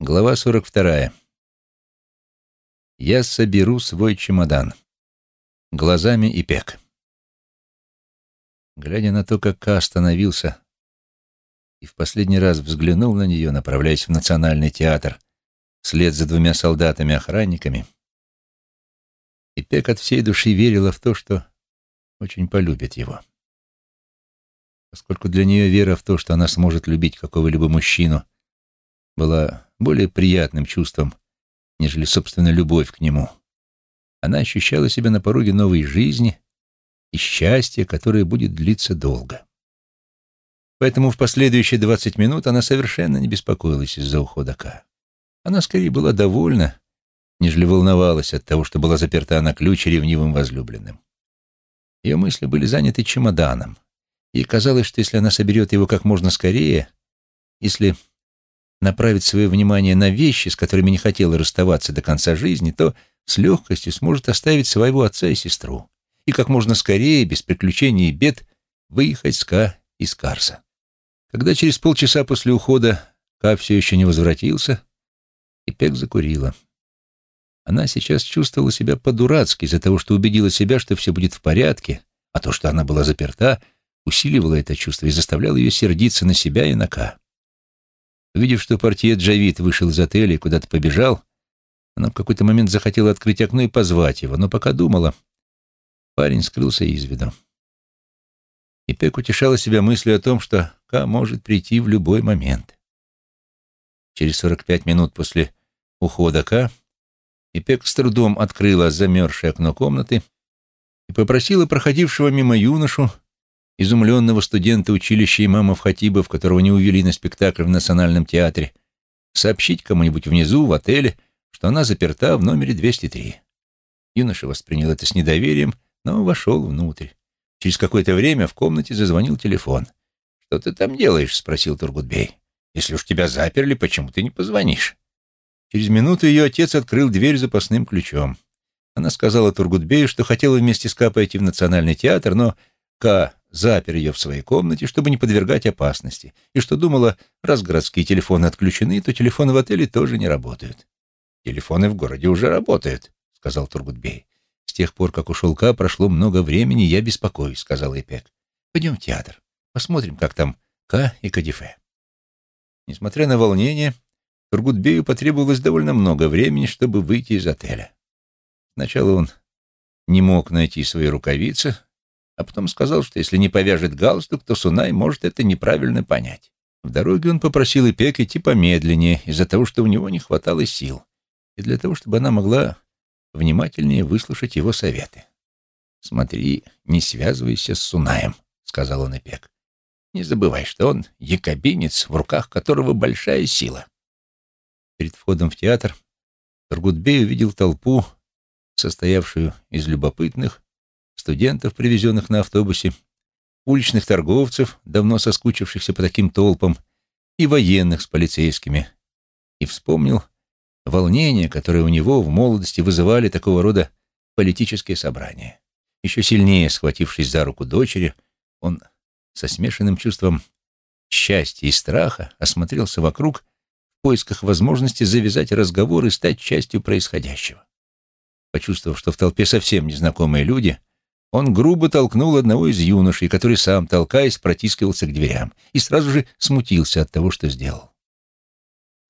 Глава 42. Я соберу свой чемодан. Глазами и пек. Глядя на то, как Ка остановился и в последний раз взглянул на нее, направляясь в Национальный театр вслед за двумя солдатами-охранниками, и Пек от всей души верила в то, что очень полюбит его. Поскольку для нее вера в то, что она сможет любить какого-либо мужчину, была более приятным чувством, нежели, собственно, любовь к нему. Она ощущала себя на пороге новой жизни и счастья, которое будет длиться долго. Поэтому в последующие двадцать минут она совершенно не беспокоилась из-за ухода Ка. Она скорее была довольна, нежели волновалась от того, что была заперта на ключ ревнивым возлюбленным. Ее мысли были заняты чемоданом. Ей казалось, что если она соберет его как можно скорее, если направить свое внимание на вещи, с которыми не хотела расставаться до конца жизни, то с легкостью сможет оставить своего отца и сестру и как можно скорее, без приключений и бед, выехать с Ка из Карса. Когда через полчаса после ухода Ка все еще не возвратился, и Пек закурила. Она сейчас чувствовала себя по-дурацки из-за того, что убедила себя, что все будет в порядке, а то, что она была заперта, усиливало это чувство и заставляло ее сердиться на себя и на Ка. Увидев, что портье Джавид вышел из отеля и куда-то побежал, она в какой-то момент захотела открыть окно и позвать его, но пока думала, парень скрылся из виду. И Пек утешала себя мыслью о том, что Ка может прийти в любой момент. Через 45 минут после ухода Ка Ипек с трудом открыла замерзшее окно комнаты и попросила проходившего мимо юношу изумленного студента училища имамов Хатибов, которого не увели на спектакль в Национальном театре, сообщить кому-нибудь внизу, в отеле, что она заперта в номере 203. Юноша воспринял это с недоверием, но вошел внутрь. Через какое-то время в комнате зазвонил телефон. «Что ты там делаешь?» — спросил Тургутбей. «Если уж тебя заперли, почему ты не позвонишь?» Через минуту ее отец открыл дверь запасным ключом. Она сказала Тургутбею, что хотела вместе с Ка пойти в Национальный театр, но Ка запер ее в своей комнате, чтобы не подвергать опасности, и что думала, раз городские телефоны отключены, то телефоны в отеле тоже не работают. «Телефоны в городе уже работают», — сказал Тургутбей. «С тех пор, как ушел Ка, прошло много времени, я беспокоюсь», — сказал Эпек. «Пойдем в театр, посмотрим, как там Ка и Кадифе». Несмотря на волнение, Тургутбею потребовалось довольно много времени, чтобы выйти из отеля. Сначала он не мог найти свои рукавицы, а потом сказал, что если не повяжет галстук, то Сунай может это неправильно понять. В дороге он попросил Ипек идти помедленнее из-за того, что у него не хватало сил, и для того, чтобы она могла внимательнее выслушать его советы. «Смотри, не связывайся с Сунаем», — сказал он Ипек. «Не забывай, что он якобинец, в руках которого большая сила». Перед входом в театр Тургутбей увидел толпу, состоявшую из любопытных, студентов, привезенных на автобусе, уличных торговцев, давно соскучившихся по таким толпам, и военных с полицейскими, и вспомнил волнение, которое у него в молодости вызывали такого рода политические собрания. Еще сильнее схватившись за руку дочери, он со смешанным чувством счастья и страха осмотрелся вокруг в поисках возможности завязать разговор и стать частью происходящего. Почувствовав, что в толпе совсем незнакомые люди, он грубо толкнул одного из юношей, который сам, толкаясь, протискивался к дверям, и сразу же смутился от того, что сделал.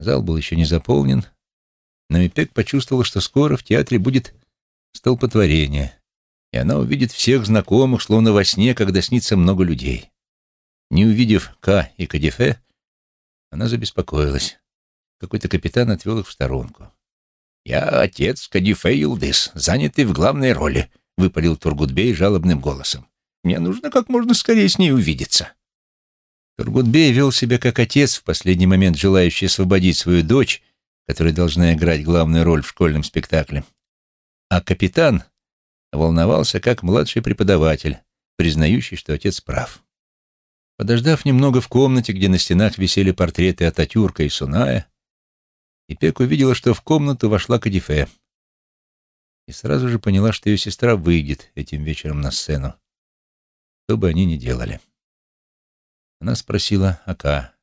Зал был еще не заполнен, но Мипек почувствовала, что скоро в театре будет столпотворение, и она увидит всех знакомых, словно во сне, когда снится много людей. Не увидев Ка и Кадифе, она забеспокоилась. Какой-то капитан отвел их в сторонку. «Я отец Кадифе Илдыс, занятый в главной роли», — выпалил Тургутбей жалобным голосом. «Мне нужно как можно скорее с ней увидеться». Тургутбей вел себя как отец, в последний момент желающий освободить свою дочь, которая должна играть главную роль в школьном спектакле. А капитан волновался как младший преподаватель, признающий, что отец прав. Подождав немного в комнате, где на стенах висели портреты Ататюрка и Суная, Ипек увидела, что в комнату вошла Кадифе и сразу же поняла, что ее сестра выйдет этим вечером на сцену, что бы они ни делали. Она спросила Ака.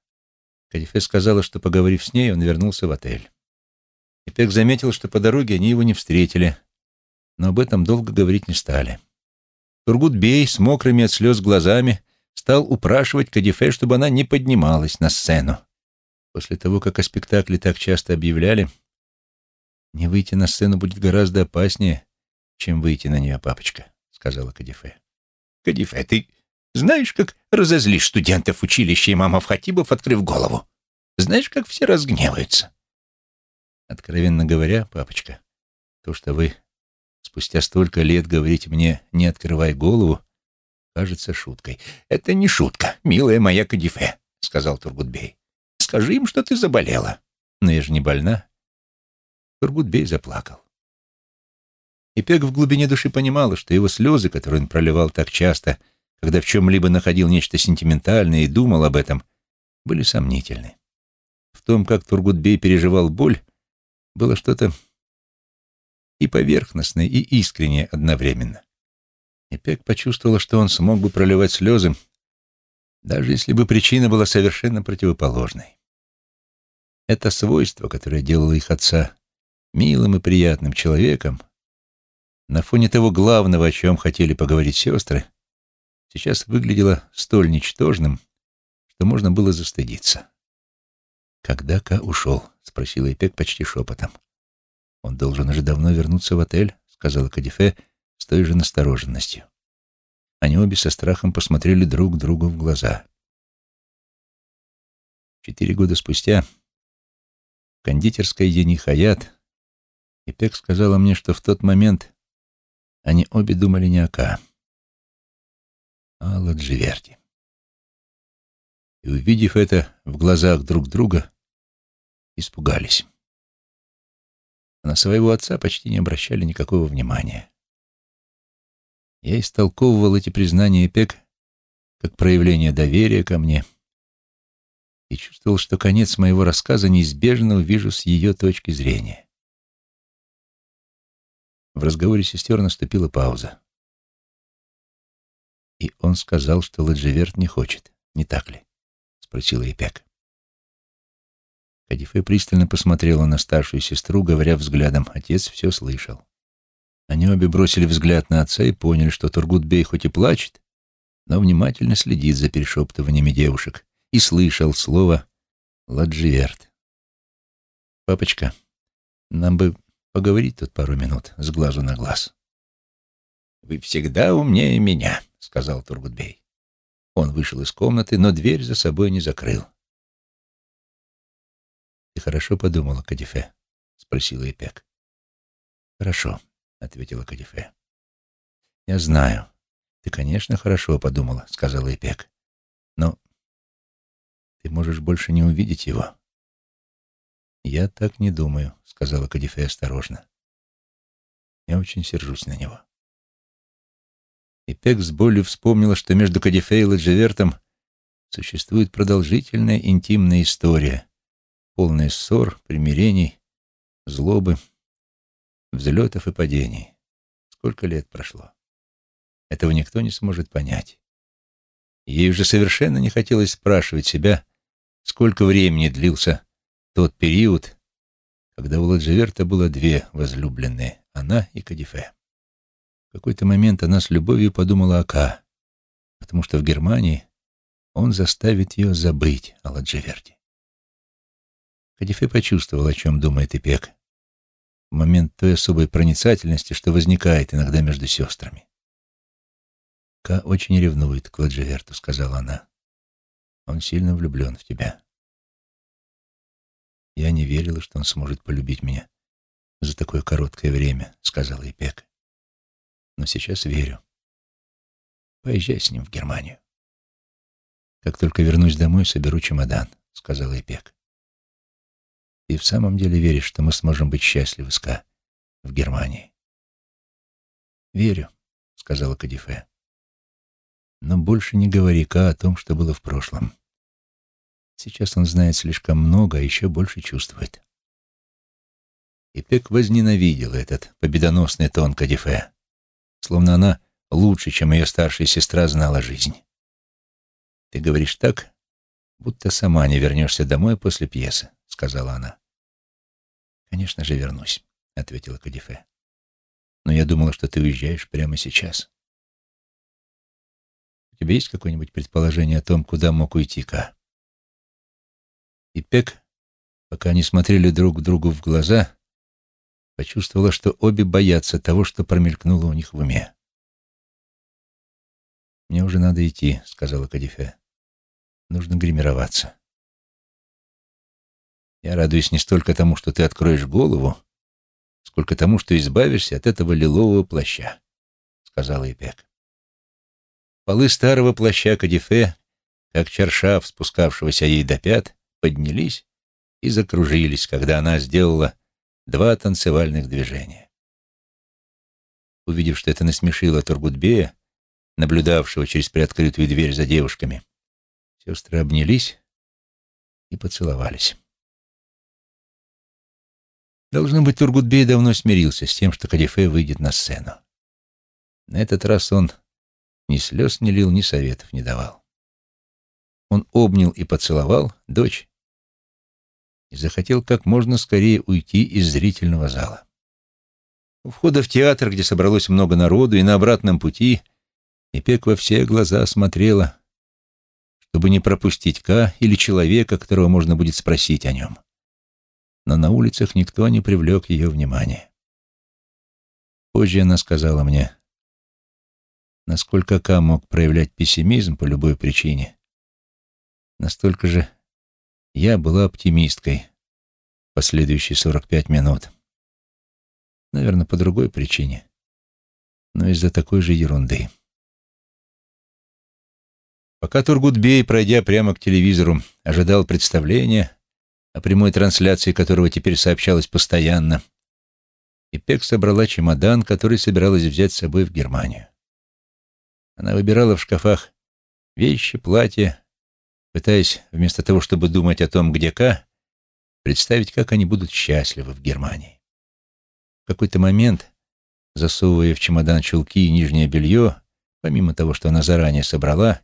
Кадифе сказала, что, поговорив с ней, он вернулся в отель. Ипек заметил, что по дороге они его не встретили, но об этом долго говорить не стали. Тургут-бей с мокрыми от слез глазами стал упрашивать Кадифе, чтобы она не поднималась на сцену. После того, как о спектакле так часто объявляли, не выйти на сцену будет гораздо опаснее, чем выйти на нее, папочка, — сказала Кадифе. Кадифе, ты знаешь, как разозлишь студентов училища имамов Хатибов, открыв голову? Знаешь, как все разгневаются? Откровенно говоря, папочка, то, что вы спустя столько лет говорите мне «не открывай голову», кажется шуткой. «Это не шутка, милая моя Кадифе», — сказал Тургутбей. «Скажи им, что ты заболела». «Но я же не больна». Тургутбей заплакал. И Пег в глубине души понимала, что его слезы, которые он проливал так часто, когда в чем-либо находил нечто сентиментальное и думал об этом, были сомнительны. В том, как Тургутбей переживал боль, было что-то и поверхностное, и искреннее одновременно. И Пек почувствовала, что он смог бы проливать слезы, даже если бы причина была совершенно противоположной. Это свойство, которое делало их отца милым и приятным человеком, на фоне того главного, о чем хотели поговорить сестры, сейчас выглядело столь ничтожным, что можно было застыдиться. «Когда Ка ушел?» — спросила Эпек почти шепотом. «Он должен уже давно вернуться в отель», — сказала Кадифе с той же настороженностью. Они обе со страхом посмотрели друг другу в глаза. Четыре года спустя в кондитерской Ени Хаят Ипек сказала мне, что в тот момент они обе думали не о Ка, а о Ладживерти. И, увидев это в глазах друг друга, испугались. на своего отца почти не обращали никакого внимания. Я истолковывал эти признания Эпек как проявление доверия ко мне и чувствовал, что конец моего рассказа неизбежно увижу с ее точки зрения. В разговоре сестер наступила пауза. «И он сказал, что Ладживерт не хочет, не так ли?» — спросила Эпек. Кадифе пристально посмотрела на старшую сестру, говоря взглядом, отец все слышал. Они обе бросили взгляд на отца и поняли, что Тургутбей хоть и плачет, но внимательно следит за перешептываниями девушек и слышал слово «ладживерт». «Папочка, нам бы поговорить тут пару минут с глазу на глаз». «Вы всегда умнее меня», — сказал Тургутбей. Он вышел из комнаты, но дверь за собой не закрыл. «Ты хорошо подумала, Кадифе?» — спросила Эпек. «Хорошо», — ответила Кадифе. «Я знаю. Ты, конечно, хорошо подумала», — сказала Эпек. «Но ты можешь больше не увидеть его». «Я так не думаю», — сказала Кадифе осторожно. «Я очень сержусь на него». Эпек с болью вспомнила, что между Кадифе и Ладжевертом существует продолжительная интимная история, полная ссор, примирений, злобы, взлетов и падений. Сколько лет прошло? Этого никто не сможет понять. Ей уже совершенно не хотелось спрашивать себя, сколько времени длился тот период, когда у Ладживерта было две возлюбленные, она и Кадифе. В какой-то момент она с любовью подумала о Ка, потому что в Германии он заставит ее забыть о Ладживерте. Кадифе почувствовал, о чем думает Ипек, в момент той особой проницательности, что возникает иногда между сестрами. «Ка очень ревнует к Ладжеверту», — сказала она. «Он сильно влюблен в тебя». «Я не верила, что он сможет полюбить меня за такое короткое время», — сказала Ипек. «Но сейчас верю. Поезжай с ним в Германию». «Как только вернусь домой, соберу чемодан», — сказала Ипек. Ты в самом деле веришь, что мы сможем быть счастливы, Ска, в Германии? Верю, сказала Кадифе. Но больше не говори Ка о том, что было в прошлом. Сейчас он знает слишком много, а еще больше чувствует. И Пек возненавидела этот победоносный тон Кадифе, словно она лучше, чем ее старшая сестра, знала жизнь. Ты говоришь так, будто сама не вернешься домой после пьесы», — сказала она. «Конечно же вернусь», — ответила Кадифе. «Но я думала, что ты уезжаешь прямо сейчас». «У тебя есть какое-нибудь предположение о том, куда мог уйти Ка?» И Пек, пока они смотрели друг другу в глаза, почувствовала, что обе боятся того, что промелькнуло у них в уме. «Мне уже надо идти», — сказала Кадифе. «Нужно гримироваться». «Я радуюсь не столько тому, что ты откроешь голову, сколько тому, что избавишься от этого лилового плаща», — сказала Ипек. Полы старого плаща Кадифе, как чаршав, спускавшегося ей до пят, поднялись и закружились, когда она сделала два танцевальных движения. Увидев, что это насмешило Тургутбея, наблюдавшего через приоткрытую дверь за девушками, сестры обнялись и поцеловались. Должно быть, Тургутбей давно смирился с тем, что Кадифе выйдет на сцену. На этот раз он ни слез не лил, ни советов не давал. Он обнял и поцеловал дочь и захотел как можно скорее уйти из зрительного зала. У входа в театр, где собралось много народу, и на обратном пути Ипек во все глаза смотрела, чтобы не пропустить Ка или человека, которого можно будет спросить о нем. Но на улицах никто не привлек ее внимания. Позже она сказала мне, насколько Ка мог проявлять пессимизм по любой причине, настолько же я была оптимисткой последующие 45 минут. Наверное, по другой причине, но из-за такой же ерунды. Пока Тургутбей, пройдя прямо к телевизору, ожидал представления, о прямой трансляции которого теперь сообщалось постоянно, Ипек собрала чемодан, который собиралась взять с собой в Германию. Она выбирала в шкафах вещи, платья, пытаясь, вместо того, чтобы думать о том, где Ка, представить, как они будут счастливы в Германии. В какой-то момент, засовывая в чемодан чулки и нижнее белье, помимо того, что она заранее собрала,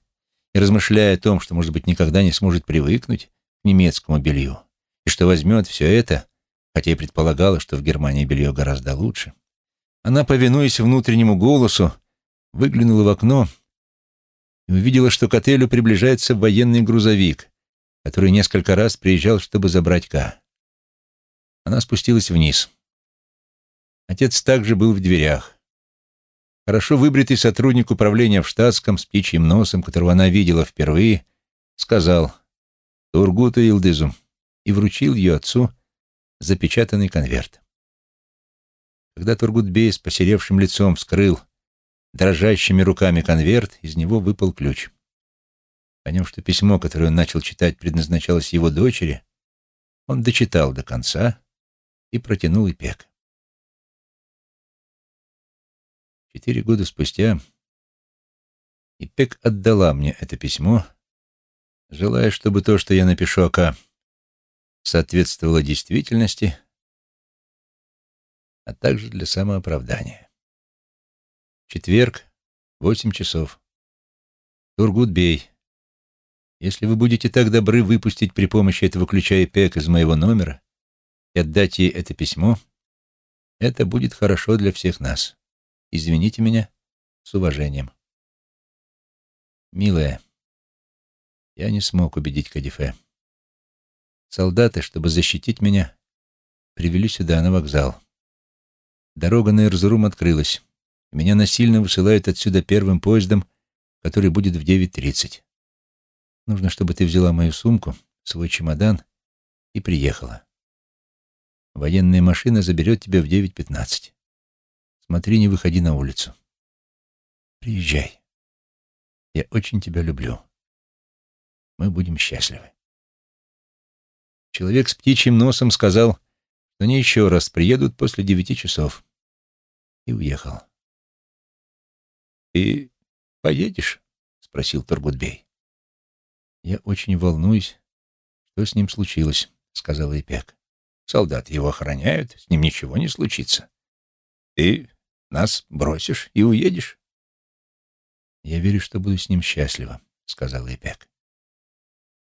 и размышляя о том, что, может быть, никогда не сможет привыкнуть к немецкому белью, и что возьмет все это, хотя и предполагала, что в Германии белье гораздо лучше, она, повинуясь внутреннему голосу, выглянула в окно и увидела, что к отелю приближается военный грузовик, который несколько раз приезжал, чтобы забрать Ка. Она спустилась вниз. Отец также был в дверях. Хорошо выбритый сотрудник управления в штатском с птичьим носом, которого она видела впервые, сказал «Тургуту Илдызу» и вручил ее отцу запечатанный конверт. Когда Тургутбей с посеревшим лицом вскрыл дрожащими руками конверт, из него выпал ключ. Поняв, что письмо, которое он начал читать, предназначалось его дочери, он дочитал до конца и протянул Ипек. Четыре года спустя Ипек отдала мне это письмо, желая, чтобы то, что я напишу Ака, соответствовало действительности, а также для самооправдания. Четверг, восемь часов. Тургут-бей. Если вы будете так добры выпустить при помощи этого ключа ИПЭК из моего номера и отдать ей это письмо, это будет хорошо для всех нас. Извините меня с уважением. Милая, я не смог убедить Кадифе. Солдаты, чтобы защитить меня, привели сюда, на вокзал. Дорога на Эрзурум открылась. Меня насильно высылают отсюда первым поездом, который будет в 9.30. Нужно, чтобы ты взяла мою сумку, свой чемодан и приехала. Военная машина заберет тебя в 9.15. Смотри, не выходи на улицу. Приезжай. Я очень тебя люблю. Мы будем счастливы. Человек с птичьим носом сказал, что они еще раз приедут после девяти часов. И уехал. «Ты поедешь?» — спросил Тургутбей. «Я очень волнуюсь, что с ним случилось», — сказала Ипек. «Солдаты его охраняют, с ним ничего не случится. Ты нас бросишь и уедешь?» «Я верю, что буду с ним счастлива», — сказала Ипек.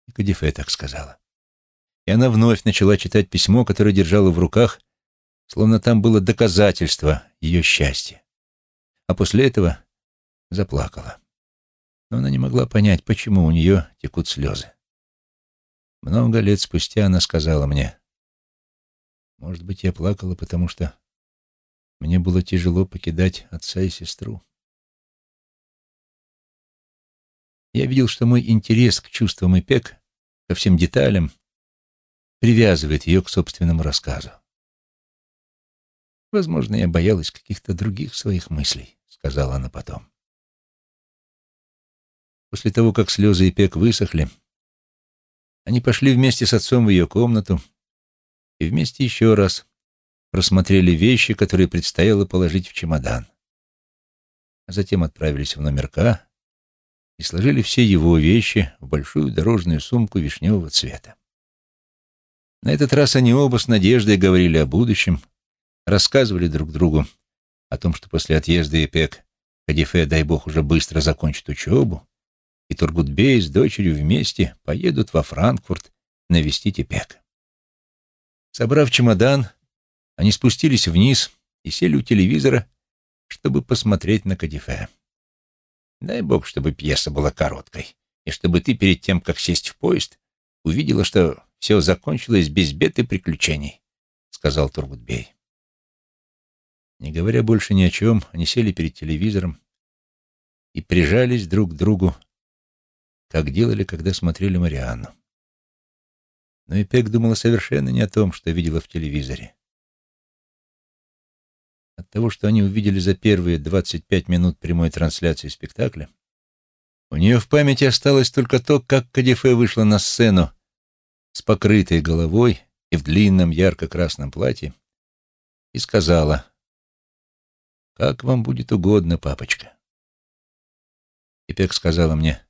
И Кадифе так сказала. И она вновь начала читать письмо, которое держала в руках, словно там было доказательство ее счастья. А после этого заплакала. Но она не могла понять, почему у нее текут слезы. Много лет спустя она сказала мне, «Может быть, я плакала, потому что мне было тяжело покидать отца и сестру». Я видел, что мой интерес к чувствам Ипек, ко всем деталям, привязывает ее к собственному рассказу. «Возможно, я боялась каких-то других своих мыслей», — сказала она потом. После того, как слезы Ипек высохли, они пошли вместе с отцом в ее комнату и вместе еще раз просмотрели вещи, которые предстояло положить в чемодан. А затем отправились в номерка и сложили все его вещи в большую дорожную сумку вишневого цвета. На этот раз они оба с надеждой говорили о будущем, рассказывали друг другу о том, что после отъезда Эпек Кадифе, дай бог, уже быстро закончит учебу, и Тургутбей с дочерью вместе поедут во Франкфурт навестить Ипек. Собрав чемодан, они спустились вниз и сели у телевизора, чтобы посмотреть на Кадифе. Дай бог, чтобы пьеса была короткой, и чтобы ты перед тем, как сесть в поезд, увидела, что все закончилось без бед и приключений, — сказал Тургутбей. Не говоря больше ни о чем, они сели перед телевизором и прижались друг к другу, как делали, когда смотрели Марианну. Но и Пек думала совершенно не о том, что видела в телевизоре. От того, что они увидели за первые 25 минут прямой трансляции спектакля, у нее в памяти осталось только то, как Кадифе вышла на сцену с покрытой головой и в длинном ярко-красном платье и сказала, «Как вам будет угодно, папочка». И Пек сказала мне,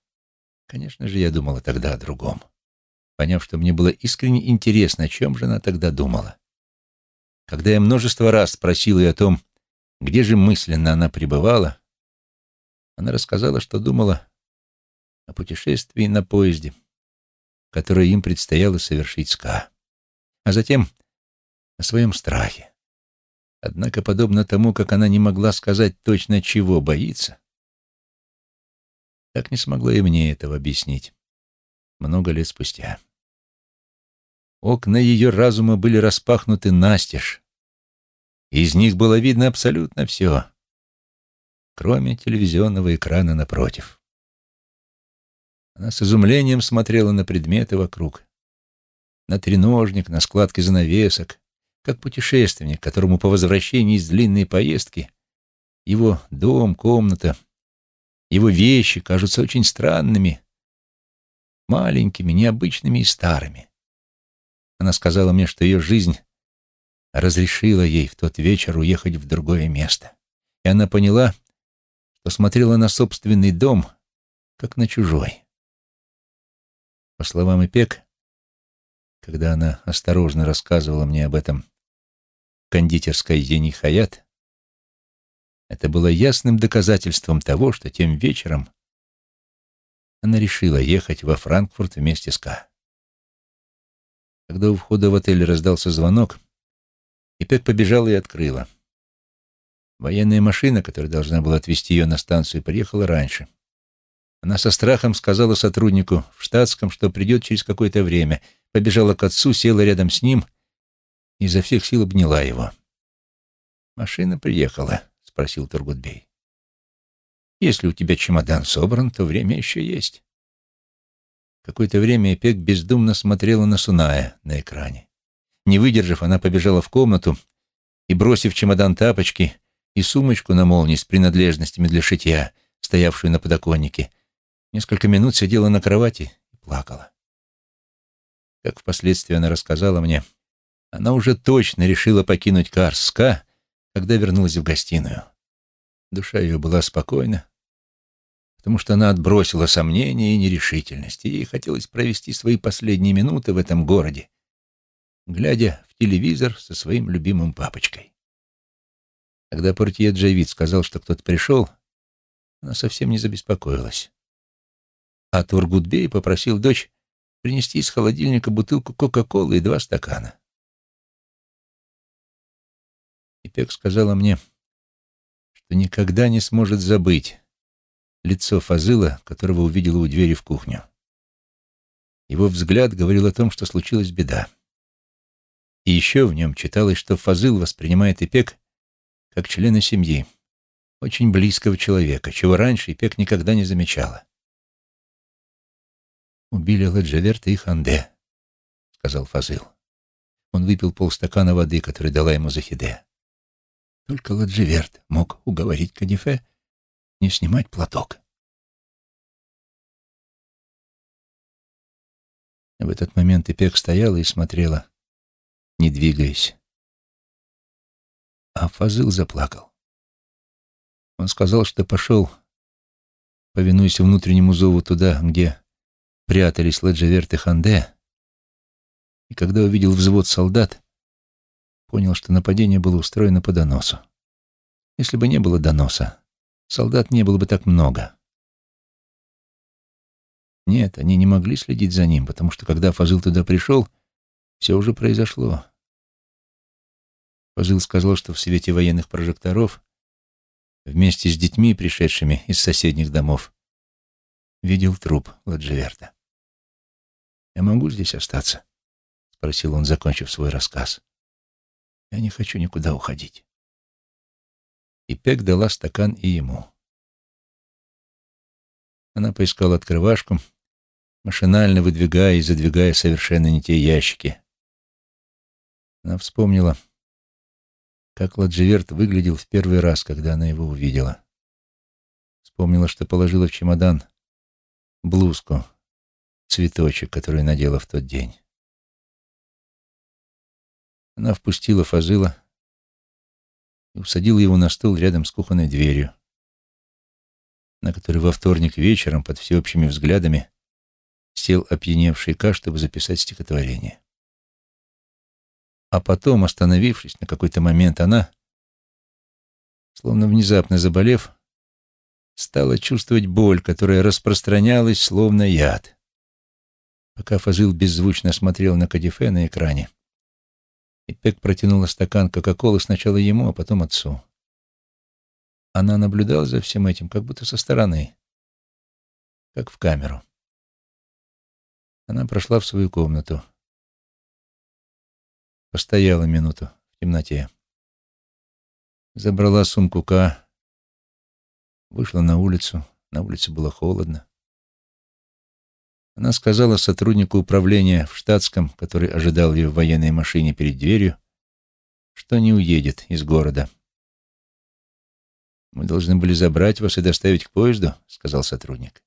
Конечно же, я думала тогда о другом, поняв, что мне было искренне интересно, о чем же она тогда думала. Когда я множество раз спросил ее о том, где же мысленно она пребывала, она рассказала, что думала о путешествии на поезде, которое им предстояло совершить с Ка, а затем о своем страхе. Однако, подобно тому, как она не могла сказать точно, чего боится, так не смогла и мне этого объяснить. Много лет спустя. Окна ее разума были распахнуты настежь. Из них было видно абсолютно все, кроме телевизионного экрана напротив. Она с изумлением смотрела на предметы вокруг, на треножник, на складки занавесок, как путешественник, которому по возвращении из длинной поездки его дом, комната, его вещи кажутся очень странными, маленькими, необычными и старыми. Она сказала мне, что ее жизнь разрешила ей в тот вечер уехать в другое место. И она поняла, что смотрела на собственный дом, как на чужой. По словам Ипек, когда она осторожно рассказывала мне об этом кондитерской Ени Хаят, это было ясным доказательством того, что тем вечером она решила ехать во Франкфурт вместе с Ка. Когда у входа в отель раздался звонок, Ипек побежала и открыла. Военная машина, которая должна была отвезти ее на станцию, приехала раньше. Она со страхом сказала сотруднику в штатском, что придет через какое-то время, побежала к отцу, села рядом с ним и изо всех сил обняла его. Машина приехала спросил Тургутбей. «Если у тебя чемодан собран, то время еще есть». Какое-то время Эпек бездумно смотрела на Суная на экране. Не выдержав, она побежала в комнату и, бросив чемодан тапочки и сумочку на молнии с принадлежностями для шитья, стоявшую на подоконнике, несколько минут сидела на кровати и плакала. Как впоследствии она рассказала мне, она уже точно решила покинуть Карска когда вернулась в гостиную. Душа ее была спокойна, потому что она отбросила сомнения и нерешительность, и ей хотелось провести свои последние минуты в этом городе, глядя в телевизор со своим любимым папочкой. Когда портье Джавид сказал, что кто-то пришел, она совсем не забеспокоилась. А Тургутбей попросил дочь принести из холодильника бутылку Кока-Колы и два стакана. Пек сказала мне, что никогда не сможет забыть лицо Фазыла, которого увидела у двери в кухню. Его взгляд говорил о том, что случилась беда. И еще в нем читалось, что Фазыл воспринимает Ипек как члена семьи, очень близкого человека, чего раньше Ипек никогда не замечала. «Убили Ладжаверта и Ханде», — сказал Фазыл. Он выпил полстакана воды, который дала ему Захиде. Только Ладживерт мог уговорить Кадифе не снимать платок. В этот момент Ипек стояла и смотрела, не двигаясь. А Фазыл заплакал. Он сказал, что пошел, повинуясь внутреннему зову туда, где прятались Ладжаверт и Ханде, и когда увидел взвод солдат, понял, что нападение было устроено по доносу. Если бы не было доноса, солдат не было бы так много. Нет, они не могли следить за ним, потому что когда Фазыл туда пришел, все уже произошло. Фазыл сказал, что в свете военных прожекторов вместе с детьми, пришедшими из соседних домов, видел труп Ладживерта. «Я могу здесь остаться?» — спросил он, закончив свой рассказ. «Я не хочу никуда уходить». И Пек дала стакан и ему. Она поискала открывашку, машинально выдвигая и задвигая совершенно не те ящики. Она вспомнила, как Ладживерт выглядел в первый раз, когда она его увидела. Вспомнила, что положила в чемодан блузку, цветочек, который надела в тот день. Она впустила Фазыла и усадила его на стол рядом с кухонной дверью, на которой во вторник вечером под всеобщими взглядами сел опьяневший Ка, чтобы записать стихотворение. А потом, остановившись на какой-то момент, она, словно внезапно заболев, стала чувствовать боль, которая распространялась, словно яд. Пока Фазыл беззвучно смотрел на Кадифе на экране, и Пек протянула стакан Кока-Колы сначала ему, а потом отцу. Она наблюдала за всем этим, как будто со стороны, как в камеру. Она прошла в свою комнату. Постояла минуту в темноте. Забрала сумку К, вышла на улицу. На улице было холодно. Она сказала сотруднику управления в штатском, который ожидал ее в военной машине перед дверью, что не уедет из города. «Мы должны были забрать вас и доставить к поезду», — сказал сотрудник.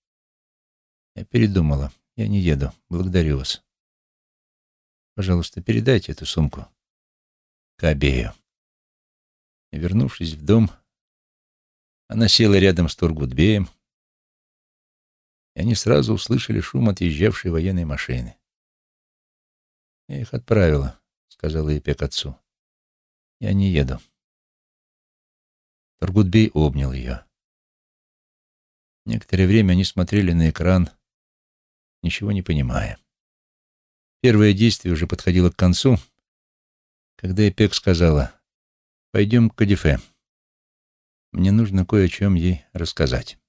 Я передумала. Я не еду. Благодарю вас. Пожалуйста, передайте эту сумку Кабею. Вернувшись в дом, она села рядом с Тургутбеем, они сразу услышали шум отъезжавшей военной машины. «Я их отправила», — сказала Епек отцу. «Я не еду». Тургутбей обнял ее. Некоторое время они смотрели на экран, ничего не понимая. Первое действие уже подходило к концу, когда Эпек сказала, «Пойдем к Кадифе. Мне нужно кое о чем ей рассказать».